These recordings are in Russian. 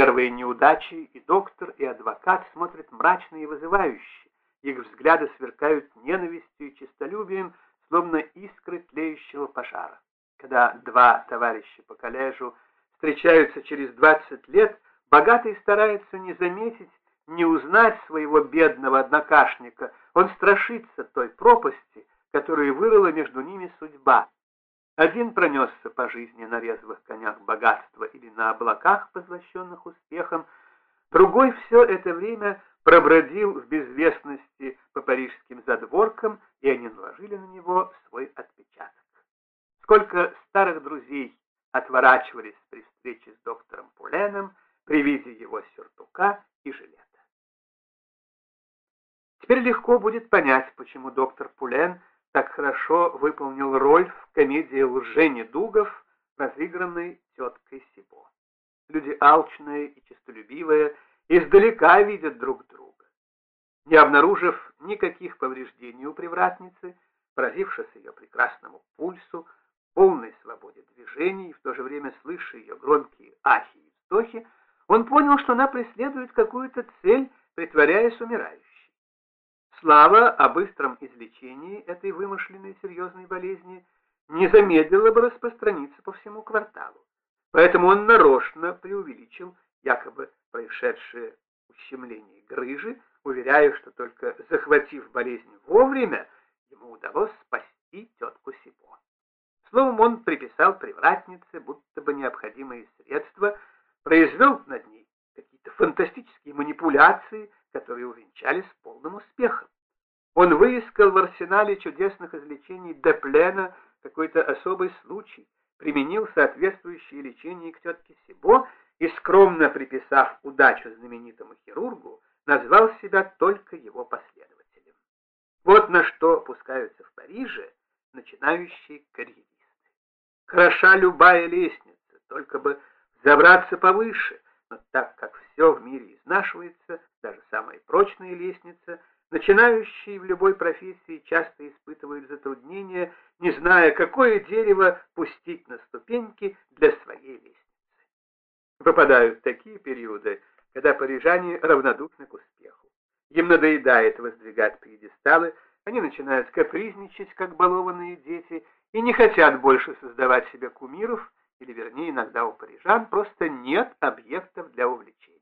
первые неудачи и доктор, и адвокат смотрят мрачно и вызывающе. Их взгляды сверкают ненавистью и честолюбием, словно искры тлеющего пожара. Когда два товарища по коллежу встречаются через 20 лет, богатый старается не заметить, не узнать своего бедного однокашника. Он страшится той пропасти, которую вырыла между ними судьба. Один пронесся по жизни на резвых конях богатства или на облаках, поглощенных успехом, другой все это время пробродил в безвестности по парижским задворкам, и они наложили на него свой отпечаток. Сколько старых друзей отворачивались при встрече с доктором Пуленом при виде его сюртука и жилета. Теперь легко будет понять, почему доктор Пулен так хорошо выполнил роль в комедии «Лженедугов», разыгранной теткой Сибо. Люди алчные и честолюбивые издалека видят друг друга. Не обнаружив никаких повреждений у привратницы, поразившись ее прекрасному пульсу, полной свободе движений и в то же время слыша ее громкие ахи и вздохи, он понял, что она преследует какую-то цель, притворяясь умирающей. Слава о быстром излечении этой вымышленной серьезной болезни не замедлила бы распространиться по всему кварталу. Поэтому он нарочно преувеличил якобы происшедшее ущемление грыжи, уверяя, что только захватив болезнь вовремя, ему удалось спасти тетку Сибо. Словом, он приписал привратнице, будто бы необходимые средства, произвел над ней какие-то фантастические манипуляции, которые увенчались полным успехом. Он выискал в арсенале чудесных излечений Деплена какой-то особый случай, применил соответствующее лечение к тетке Сибо и, скромно приписав удачу знаменитому хирургу, назвал себя только его последователем. Вот на что пускаются в Париже начинающие карьеристы. Хороша любая лестница, только бы забраться повыше, но так как все в мире изнашивается, даже самая прочная лестница, начинающие в любой профессии часто испытывают затруднения, не зная, какое дерево пустить на ступеньки для своей лестницы. Выпадают такие периоды, когда парижане равнодушны к успеху. Им надоедает воздвигать пьедесталы, они начинают капризничать, как балованные дети, и не хотят больше создавать себе кумиров, или вернее иногда у парижан просто нет объектов для увлечения.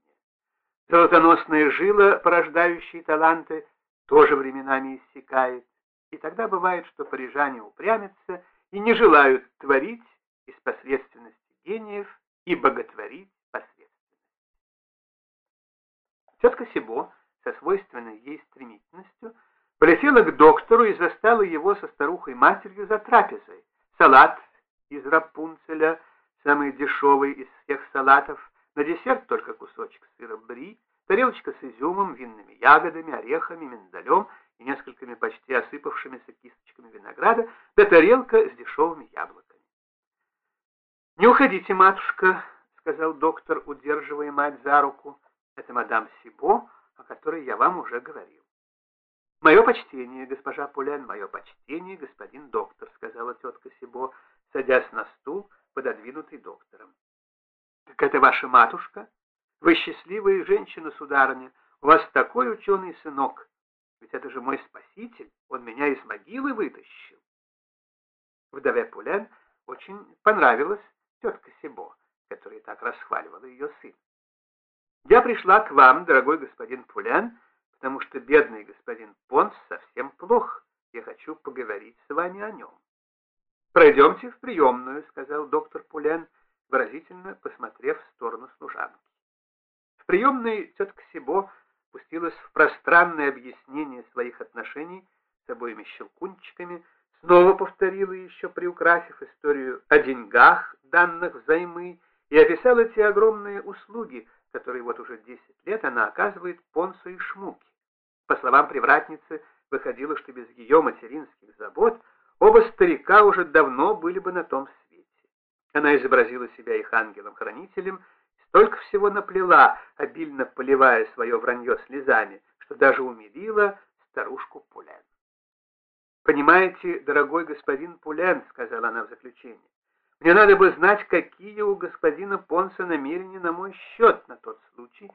Золотоносная жила, порождающая таланты, тоже временами иссякает, и тогда бывает, что парижане упрямятся и не желают творить из посредственности гениев и боготворить посредственность. Тетка Сибо со свойственной ей стремительностью полетела к доктору и застала его со старухой-матерью за трапезой. Салат из рапунцеля, самый дешевый из всех салатов, на десерт только кусочек сыра бри, тарелочка с изюмом, винными ягодами, орехами, миндалем и несколькими почти осыпавшимися кисточками винограда, да тарелка с дешевыми яблоками. «Не уходите, матушка», — сказал доктор, удерживая мать за руку. «Это мадам Сибо, о которой я вам уже говорил». «Мое почтение, госпожа Пулен, мое почтение, господин доктор», — сказала тетка Сибо, садясь на стул, пододвинутый доктором. «Так это ваша матушка? Вы счастливая женщина, сударыня, у вас такой ученый сынок. Ведь это же мой спаситель, он меня из могилы вытащил». Вдове Пулен очень понравилась тетка Сибо, которая так расхваливала ее сын. «Я пришла к вам, дорогой господин Пулен, потому что бедный господин Понс совсем плох. Я хочу поговорить с вами о нем». «Пройдемте в приемную», — сказал доктор Пулен, выразительно посмотрев в сторону служанки. Приемной тетка Сибо пустилась в пространное объяснение своих отношений с обоими щелкунчиками, снова повторила еще, приукрасив историю о деньгах, данных взаймы, и описала те огромные услуги, которые вот уже 10 лет она оказывает Понсу и Шмуке. По словам привратницы, выходило, что без ее материнских забот – Оба старика уже давно были бы на том свете. Она изобразила себя их ангелом-хранителем, столько всего наплела, обильно поливая свое вранье слезами, что даже умилила старушку Пулен. «Понимаете, дорогой господин Пулен, — сказала она в заключение, Мне надо бы знать, какие у господина Понса намерения на мой счет на тот случай,